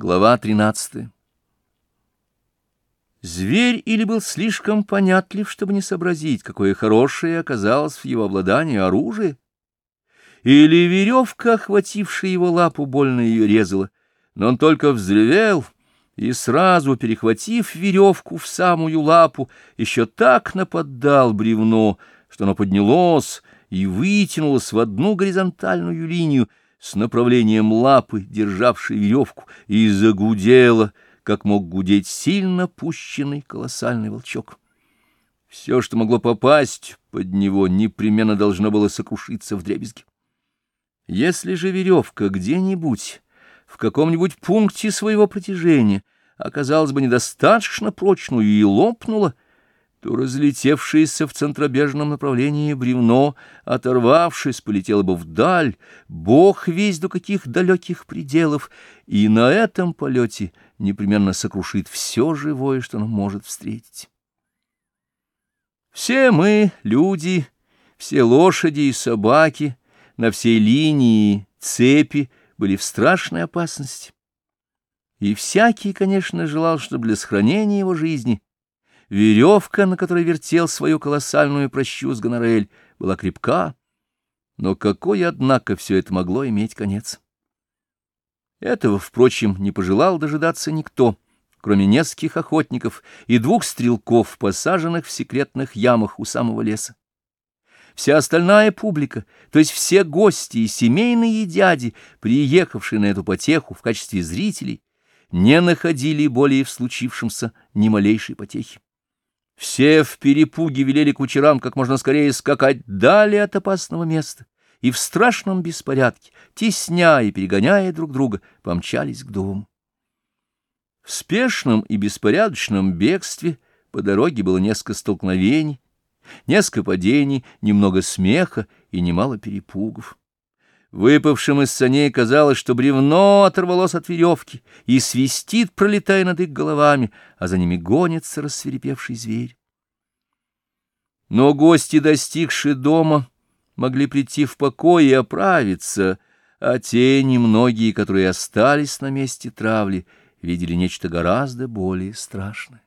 Глава 13 Зверь или был слишком понятлив, чтобы не сообразить, какое хорошее оказалось в его обладании оружие, или веревка, охватившая его лапу, больно ее резала, но он только взревел и сразу, перехватив веревку в самую лапу, еще так наподдал бревно, что оно поднялось и вытянулось в одну горизонтальную линию, с направлением лапы, державшей веревку, и загудела, как мог гудеть сильно пущенный колоссальный волчок. Все, что могло попасть под него, непременно должно было сокрушиться в дребезги. Если же веревка где-нибудь, в каком-нибудь пункте своего протяжения, оказалась бы недостаточно прочную и лопнула, то разлетевшееся в центробежном направлении бревно, оторвавшись, полетело бы вдаль, бог весь до каких далеких пределов, и на этом полете непременно сокрушит все живое, что оно может встретить. Все мы, люди, все лошади и собаки, на всей линии цепи были в страшной опасности. И всякий, конечно, желал, чтобы для сохранения его жизни — Веревка, на которой вертел свою колоссальную прощу с гонорель, была крепка, но какой, однако, все это могло иметь конец? Этого, впрочем, не пожелал дожидаться никто, кроме нескольких охотников и двух стрелков, посаженных в секретных ямах у самого леса. Вся остальная публика, то есть все гости и семейные дяди, приехавшие на эту потеху в качестве зрителей, не находили более в случившемся ни малейшей потехи. Все в перепуге велели кучерам как можно скорее скакать далее от опасного места, и в страшном беспорядке, тесня и перегоняя друг друга, помчались к дому. В спешном и беспорядочном бегстве по дороге было несколько столкновений, несколько падений, немного смеха и немало перепугов. Выпавшим из саней казалось, что бревно оторвалось от веревки и свистит, пролетая над их головами, а за ними гонится рассверепевший зверь. Но гости, достигшие дома, могли прийти в покой и оправиться, а те немногие, которые остались на месте травли, видели нечто гораздо более страшное.